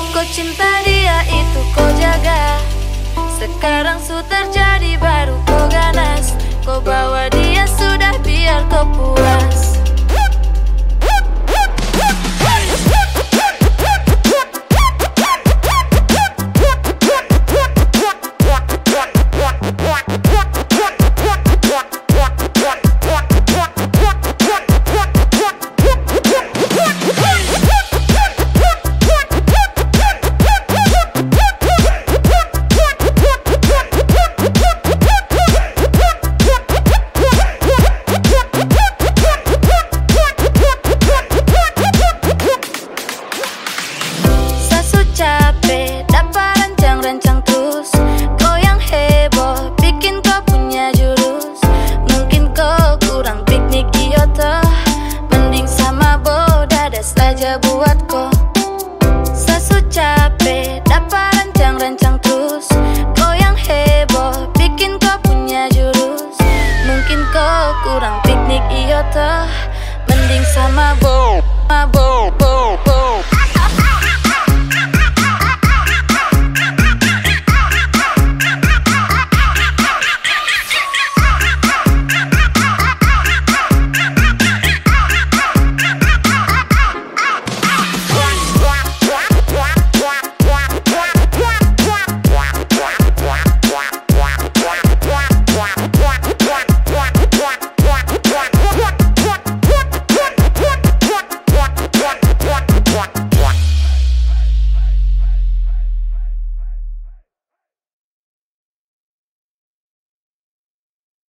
Oh kau cinta dia itu kau jaga. Sekarang su terjadi baru kau ganas. Kurang piknik iya teh Mending sama bo, bo, bo